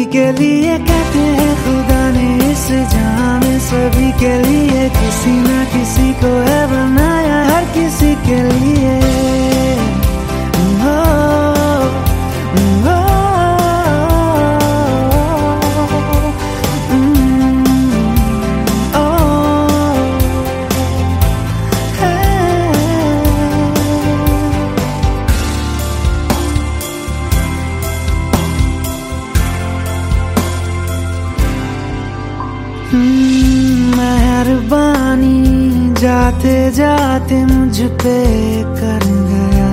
इसी के लिए कहते हैं, खुदा ने इस जहाँ में सभी के लिए किसी ना किसी मेहरबानी जाते जाते मुझ पे कर गया।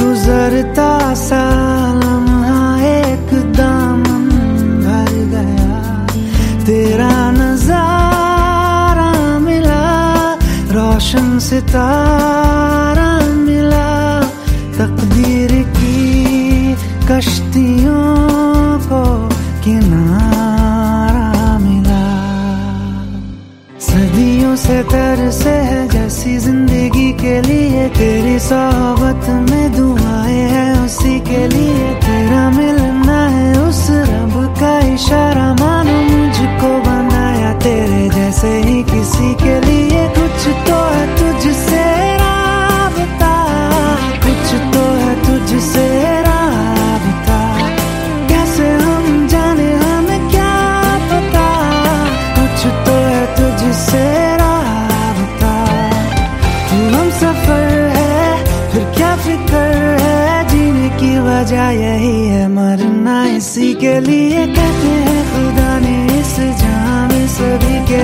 गुजरता सा लम्हा एक दामन भर गया। तेरा नज़ारा मिला रोशन सितारा। सदियों से है जैसी ज़िंदगी के लिए, तेरी सोहबत में दुआएँ है उसी के लिए, तेरा मिलना है उस रब का इशारा। वजह यही है मरना इसी के लिए कहते हैं, खुदा ने इस जहाँ सभी के